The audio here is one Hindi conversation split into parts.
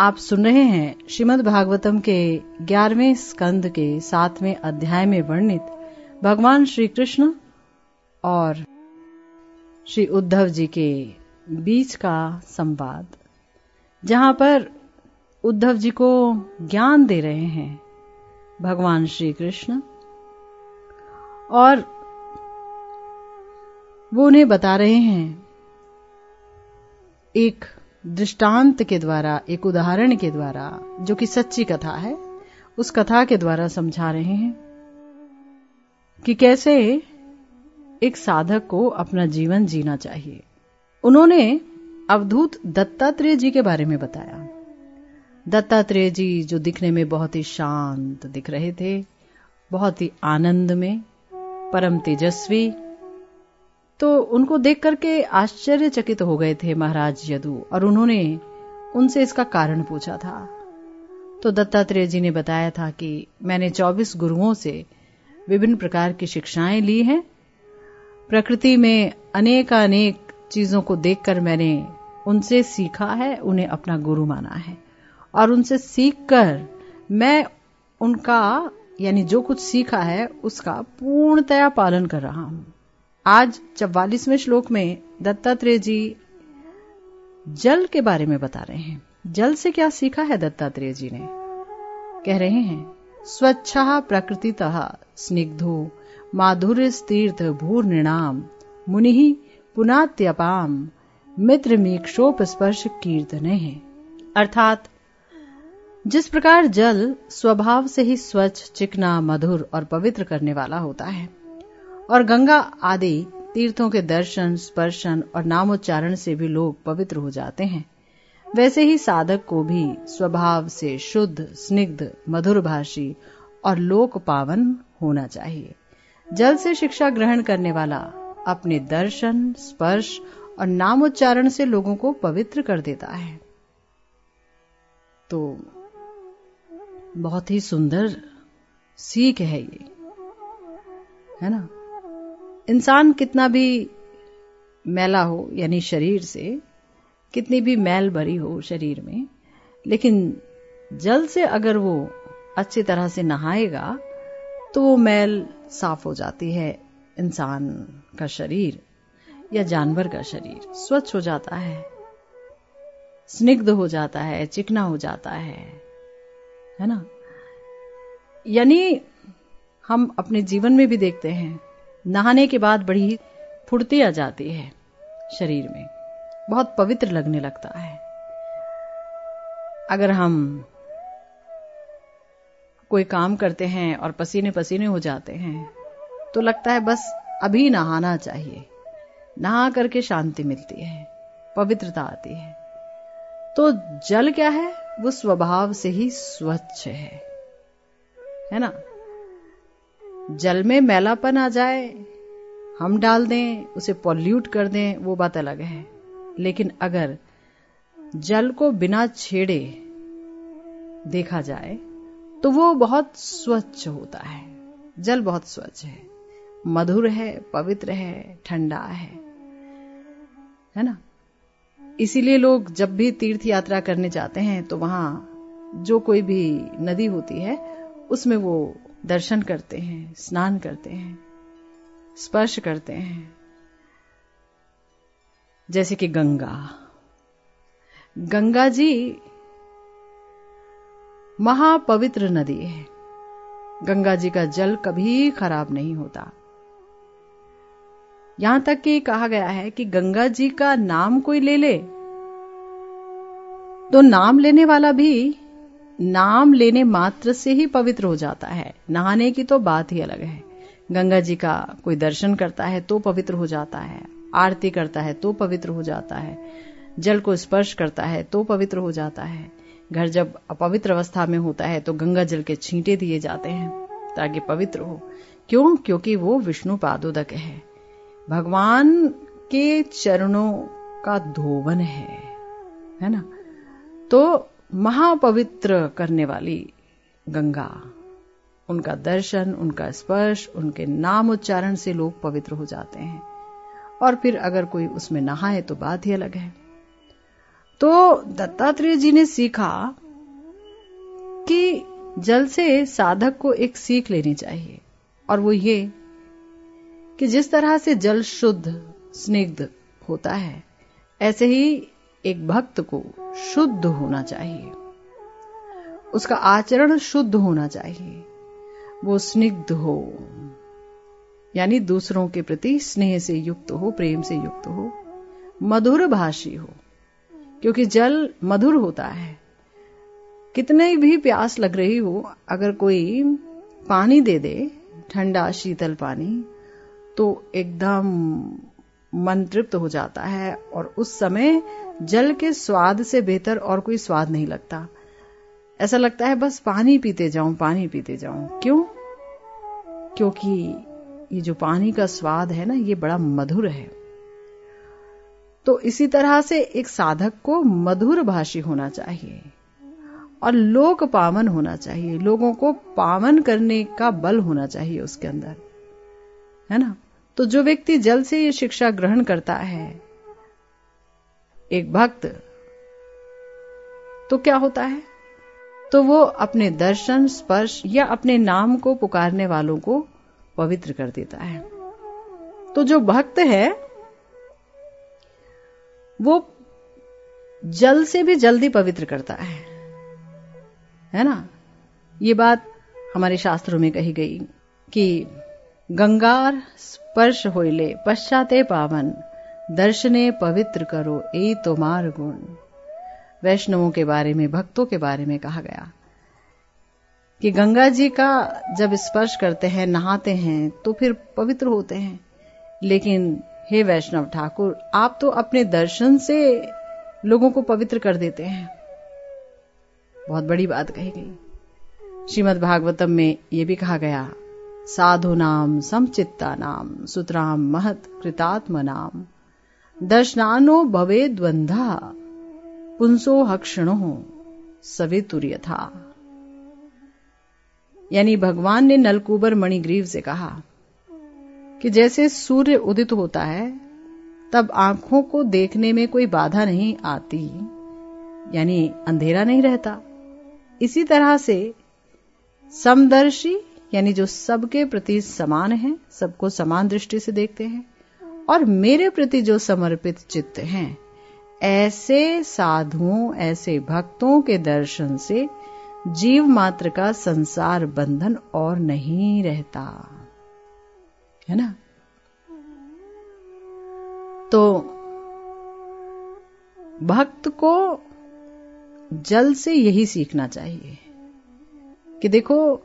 आप सुन रहे हैं श्रीमद् भागवतम के ग्यारहवें स्कंद के सातवें अध्याय में वर्णित भगवान श्री कृष्ण और श्री उद्धव जी के बीच का संवाद, जहाँ पर उद्धव जी को ज्ञान दे रहे हैं भगवान श्री कृष्ण और वो उन्हें बता रहे हैं, एक दृष्टांत के द्वारा, एक उदाहरण के द्वारा, जो कि सच्ची कथा है, उस कथा के द्वारा समझा रहे हैं कि कैसे एक साधक को अपना जीवन जीना चाहिए। उन्होंने अवधूत दत्तात्रेय जी के बारे में बताया। दत्तात्रेय जी जो दिखने में बहुत ही शांत दिख रहे थे, बहुत ही आनंद में, परम तेजस्वी तो उनको देख करके आश्चर्यचकित हो गए थे महाराज यदु, और उन्होंने उनसे इसका कारण पूछा था। तो दत्तात्रेय जी ने बताया था कि मैंने 24 गुरुओं से विभिन्न प्रकार की शिक्षाएँ ली हैं। प्रकृति में अनेक चीज़ों को देखकर मैंने उनसे सीखा है, उन्हें अपना गुरु माना है। और उनसे सीखकर मैं उनका, यानी जो कुछ सीखा है, उसका पूर्णतया पालन कर रहा हूँ। आज चौवालीसवें श्लोक में दत्तात्रेय जी जल के बारे में बता रहे हैं। जल से क्या सीखा है दत्तात्रेय जी ने? कह रहे हैं, स्वच्छ प्रकृति स्निग्धो माधुर्य तीर्थ भूर निणाम मुनि पुनात्यपाम मित्र मीक्षोप स्पर्श कीर्तन है अर्थात, जिस प्रकार जल स्वभाव से ही स्वच्छ, चिकना, मधुर और पवित्र करने वाला होता है और गंगा आदि तीर्थों के दर्शन, स्पर्शन और नामोच्चारण से भी लोग पवित्र हो जाते हैं। वैसे ही साधक को भी स्वभाव से शुद्ध, स्निग्ध, मधुरभाषी और लोक पावन होना चाहिए। जल से शिक्षा ग्रहण करने वाला अपने दर्शन, स्पर्श और नामोच्चारण से लोगों को पवित्र कर देता है। तो बहुत ही सुंदर सीख है ये, है ना? इंसान कितना भी मैला हो, यानी शरीर से, कितनी भी मैल भरी हो शरीर में, लेकिन जल से अगर वो अच्छी तरह से नहाएगा तो वो मैल साफ़ हो जाती है इंसान का शरीर या जानवर का शरीर। स्वच्छ हो जाता है, स्निग्ध हो जाता है, चिकना हो जाता है है ना? यानी हम अपने जीवन में भी देखते हैं नहाने के बाद बड़ी फुर्ती आ जाती है शरीर में। बहुत पवित्र लगने लगता है। अगर हम कोई काम करते हैं और पसीने पसीने हो जाते हैं तो लगता है बस अभी नहाना चाहिए। नहा करके शांति मिलती है, पवित्रता आती है। तो जल क्या है? वो स्वभाव से ही स्वच्छ है। है ना? जल में मैलापन आ जाए, हम डाल दें, उसे पॉल्यूट कर दें, वो बात अलग है। लेकिन अगर जल को बिना छेड़े देखा जाए तो वो बहुत स्वच्छ होता है। जल बहुत स्वच्छ है। मधुर है, पवित्र है, ठंडा है। है ना? इसीलिए लोग जब भी तीर्थ यात्रा करने जाते हैं तो वहाँ जो कोई भी नदी होती है, उसमें वो दर्शन करते हैं, स्नान करते हैं, स्पर्श करते हैं। जैसे कि गंगा। गंगा जी महापवित्र नदी है। गंगा जी का जल कभी खराब नहीं होता। यहाँ तक कि कहा गया है कि गंगा जी का नाम कोई ले ले तो नाम लेने वाला भी नाम लेने मात्र से ही पवित्र हो जाता है। नहाने की तो बात ही अलग है। गंगा जी का कोई दर्शन करता है तो पवित्र हो जाता है। आरती करता है तो पवित्र हो जाता है। जल को स्पर्श करता है तो पवित्र हो जाता है। घर जब अपवित्र अवस्था में होता है तो गंगा जल के छींटे दिए जाते हैं ताकि पवित्र हो। क्यों? क्योंकि वो विष्णु पादोदक है। भगवान के चरणों का धोवन है। है ना? तो महापवित्र करने वाली गंगा। उनका दर्शन, उनका स्पर्श, उनके नाम उच्चारण से लोग पवित्र हो जाते हैं। और फिर अगर कोई उसमें नहाए तो बात ही अलग है। तो दत्तात्रेय जी ने सीखा कि जल से साधक को एक सीख लेनी चाहिए। और वो ये कि जिस तरह से जल शुद्ध, स्निग्ध होता है, ऐसे ही एक भक्त को शुद्ध होना चाहिए। उसका आचरण शुद्ध होना चाहिए। वो स्निग्ध हो, यानी दूसरों के प्रति स्नेह से युक्त हो, प्रेम से युक्त हो, मधुर भाषी हो, क्योंकि जल मधुर होता है। कितने भी प्यास लग रही हो, अगर कोई पानी दे दे, ठंडा, शीतल पानी तो एकदम मन तृप्त हो जाता है और उस समय जल के स्वाद से बेहतर और कोई स्वाद नहीं लगता। ऐसा लगता है, बस पानी पीते जाऊँ, पानी पीते जाऊँ। क्यों? क्योंकि ये जो पानी का स्वाद है ना, ये बड़ा मधुर है। तो इसी तरह से एक साधक को मधुर भाषी होना चाहिए और लोक पावन होना चाहिए। लोगों को पावन करने का बल होना चाहिए उसके अंदर। है ना? तो जो व्यक्ति जल से ये शिक्षा ग्रहण करता है, एक भक्त तो क्या होता है? तो वो अपने दर्शन, स्पर्श या अपने नाम को पुकारने वालों को पवित्र कर देता है। तो जो भक्त है, वो जल से भी जल्दी पवित्र करता है। है ना? ये बात हमारे शास्त्रों में कही गई कि गंगार स्पर्श होइले, पश्चाते पावन, दर्शने पवित्र करो, ए तुम्हार गुण वैष्णवों के बारे में, भक्तों के बारे में कहा गया कि गंगा जी का जब स्पर्श करते हैं, नहाते हैं तो फिर पवित्र होते हैं। लेकिन हे वैष्णव ठाकुर, आप तो अपने दर्शन से लोगों को पवित्र कर देते हैं। बहुत बड़ी बात कही गई। श्रीमद भागवतम में यह भी कहा गया साधु नाम समचित्ता नाम सुतराम, महत कृतात्म नाम दर्शनानो भवे द्वंधा पुंसो हक्षणो सवितुर था यानी भगवान ने नलकुबर मणिग्रीव से कहा कि जैसे सूर्य उदित होता है, तब आँखों को देखने में कोई बाधा नहीं आती, यानी अंधेरा नहीं रहता। इसी तरह से समदर्शी यानी जो सबके प्रति समान है, सबको समान दृष्टि से देखते हैं, और मेरे प्रति जो समर्पित चित्त हैं, ऐसे साधुओं, ऐसे भक्तों के दर्शन से जीव मात्र का संसार बंधन और नहीं रहता। है ना? तो भक्त को जल से यही सीखना चाहिए कि देखो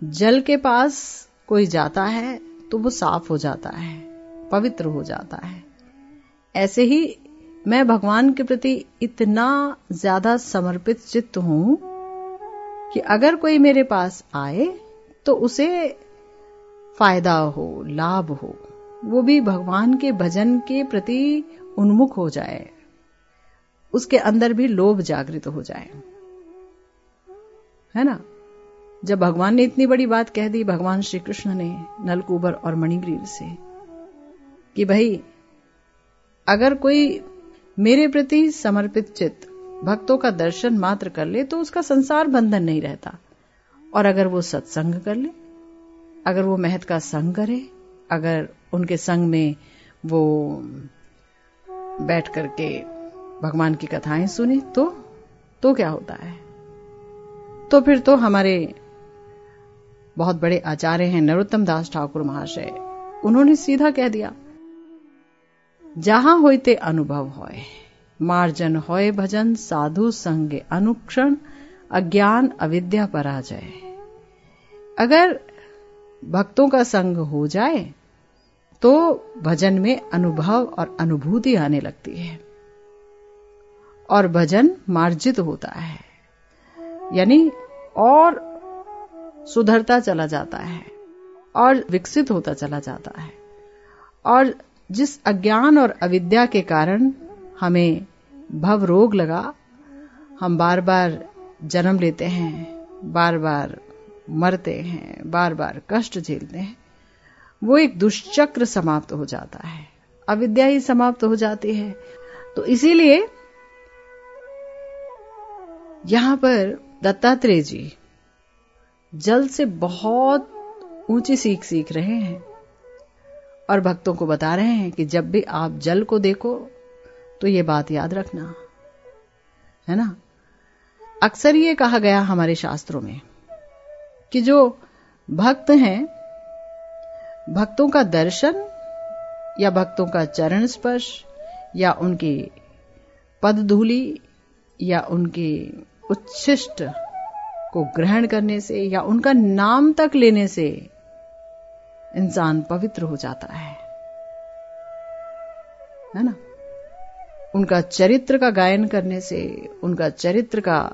जल के पास कोई जाता है तो वो साफ़ हो जाता है, पवित्र हो जाता है। ऐसे ही मैं भगवान के प्रति इतना ज़्यादा समर्पित चित्त हूँ कि अगर कोई मेरे पास आए तो उसे फ़ायदा हो, लाभ हो, वो भी भगवान के भजन के प्रति उन्मुख हो जाए, उसके अंदर भी लोभ जागृत हो जाए। है ना? जब भगवान ने इतनी बड़ी बात कह दी, भगवान श्री कृष्ण ने नलकूबर और मणिग्रीव से कि भाई, अगर कोई मेरे प्रति समर्पित चित्त भक्तों का दर्शन मात्र कर ले तो उसका संसार बंधन नहीं रहता। और अगर वो सत्संग कर ले, अगर वो महत का संग करे, अगर उनके संग में वो बैठ करके भगवान की कथाएँ सुने तो तो क्या होता है? तो फिर तो हमारे बहुत बड़े आचार्य हैं नरोत्तम दास ठाकुर महाशय। उन्होंने सीधा कह दिया, जहाँ होते अनुभव होए, मार्जन होए भजन, साधु संगे अनुक्षण, अज्ञान अविद्या पराजय। अगर भक्तों का संग हो जाए तो भजन में अनुभव और अनुभूति आने लगती है। और भजन मार्जित होता है। यानी और सुधरता चला जाता है और विकसित होता चला जाता है। और जिस अज्ञान और अविद्या के कारण हमें भव रोग लगा, हम बार बार जन्म लेते हैं बार बार मरते हैं बार बार कष्ट झेलते हैं, वो एक दुष्चक्र समाप्त हो जाता है। अविद्या ही समाप्त हो जाती है। तो इसीलिए यहाँ पर दत्तात्रेय जी जल से बहुत ऊँची सीख सीख रहे हैं और भक्तों को बता रहे हैं कि जब भी आप जल को देखो तो ये बात याद रखना। है ना? अक्सर ये कहा गया हमारे शास्त्रों में कि जो भक्त हैं, भक्तों का दर्शन या भक्तों का चरण स्पर्श या उनकी पद धूली या उनकी उच्छिष्ट को ग्रहण करने से या उनका नाम तक लेने से इंसान पवित्र हो जाता है। है ना? उनका चरित्र का गायन करने से, उनका चरित्र का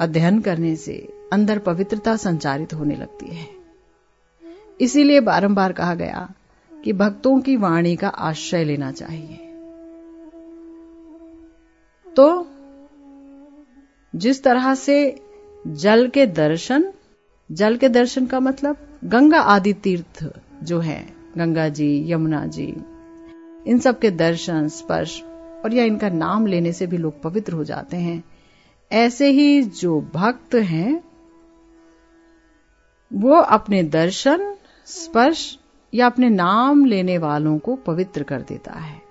अध्ययन करने से अंदर पवित्रता संचारित होने लगती है। इसीलिए बारंबार कहा गया कि भक्तों की वाणी का आश्रय लेना चाहिए। तो जिस तरह से जल के दर्शन, जल के दर्शन का मतलब गंगा आदि तीर्थ जो है, गंगा जी, यमुना जी, इन सब के दर्शन, स्पर्श, और या इनका नाम लेने से भी लोग पवित्र हो जाते हैं। ऐसे ही जो भक्त हैं, वो अपने दर्शन, स्पर्श या अपने नाम लेने वालों को पवित्र कर देता है।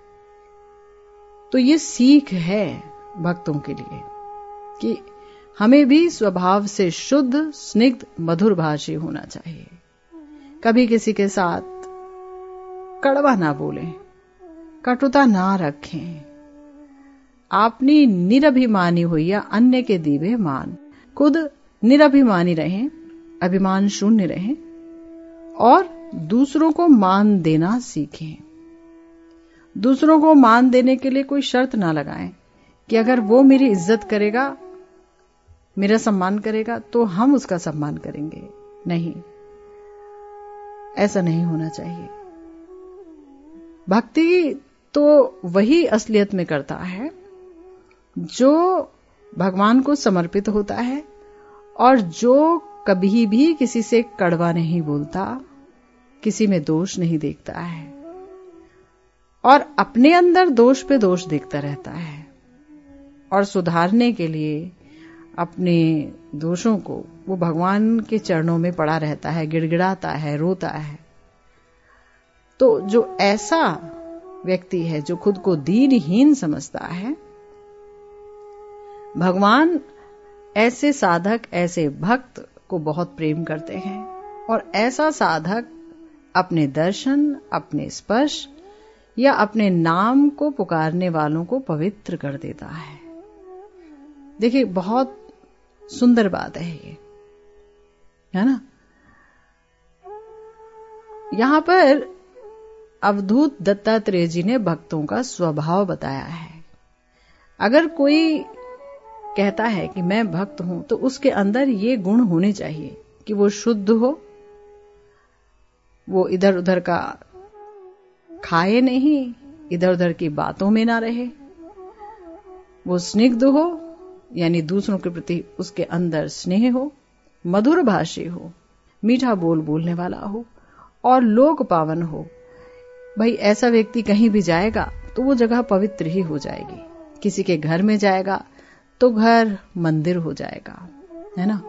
तो ये सीख है भक्तों के लिए कि हमें भी स्वभाव से शुद्ध, स्निग्ध, मधुर भाषी होना चाहिए। कभी किसी के साथ कड़वा ना बोले, कटुता ना रखें। आपनी निरभिमानी हो या अन्य के दीवे मान, खुद निरभिमानी रहें, अभिमान शून्य रहें, और दूसरों को मान देना सीखें। दूसरों को मान देने के लिए कोई शर्त ना लगाएँ कि अगर वो मेरी इज़्ज़त करेगा मेरा सम्मान करेगा तो हम उसका सम्मान करेंगे। नहीं। ऐसा नहीं होना चाहिए। भक्ति तो वही असलियत में करता है, जो भगवान को समर्पित होता है और जो कभी भी किसी से कड़वा नहीं बोलता, किसी में दोष नहीं देखता है और अपने अंदर दोष पे दोष देखता रहता है और सुधारने के लिए अपने दोषों को, वो भगवान के चरणों में पड़ा रहता है, गिड़गिड़ाता है, रोता है। तो जो ऐसा व्यक्ति है, जो खुद को दीनहीन समझता है, भगवान ऐसे साधक, ऐसे भक्त को बहुत प्रेम करते हैं और ऐसा साधक अपने दर्शन, अपने स्पर्श या अपने नाम को पुकारने वालों को पवित्र कर देता है। देखिए, बहुत सुंदर बात है ये। है ना? यहाँ पर अवधूत दत्तात्रेय जी ने भक्तों का स्वभाव बताया है। अगर कोई कहता है कि मैं भक्त हूँ तो उसके अंदर ये गुण होने चाहिए कि वो शुद्ध हो, वो इधर उधर का खाए नहीं इधर उधर की बातों में ना रहे, वो स्निग्ध हो यानी दूसरों के प्रति उसके अंदर स्नेह हो, मधुर भाषी हो, मीठा बोल बोलने वाला हो, और लोक पावन हो। भाई, ऐसा व्यक्ति कहीं भी जाएगा तो वो जगह पवित्र ही हो जाएगी। किसी के घर में जाएगा तो घर मंदिर हो जाएगा, है ना?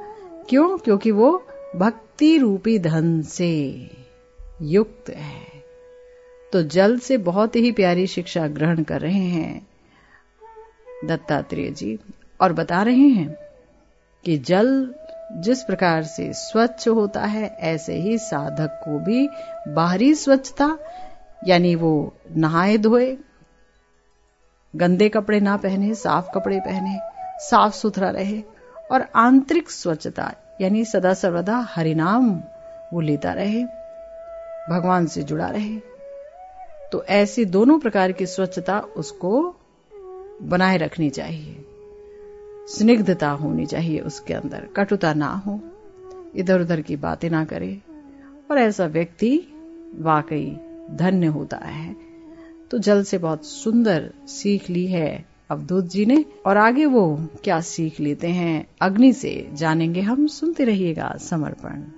क्यों? क्योंकि वो भक्ति रूपी धन से युक्त है। तो जल से बहुत ही प्यारी शिक्षा ग्रहण कर रहे हैं दत्तात्रेय जी। और बता रहे हैं कि जल जिस प्रकार से स्वच्छ होता है, ऐसे ही साधक को भी बाहरी स्वच्छता, यानी वो नहाए धोए, गंदे कपड़े ना पहने, साफ़ कपड़े पहने, साफ़ सुथरा रहे और आंतरिक स्वच्छता, यानी सदा सर्वदा हरिनाम वो लेता रहे, भगवान से जुड़ा रहे। तो ऐसी दोनों प्रकार की स्वच्छता उसको बनाए रखनी चाहिए। स्निग्धता होनी चाहिए उसके अंदर, कटुता ना हो इधर उधर की बातें ना करे। और ऐसा व्यक्ति वाकई धन्य होता है। तो जल से बहुत सुंदर सीख ली है अवधूत जी ने। और आगे वो क्या सीख लेते हैं, अग्नि से जानेंगे हम। सुनते रहिएगा समर्पण।